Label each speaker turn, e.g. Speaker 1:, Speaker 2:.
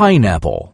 Speaker 1: pineapple.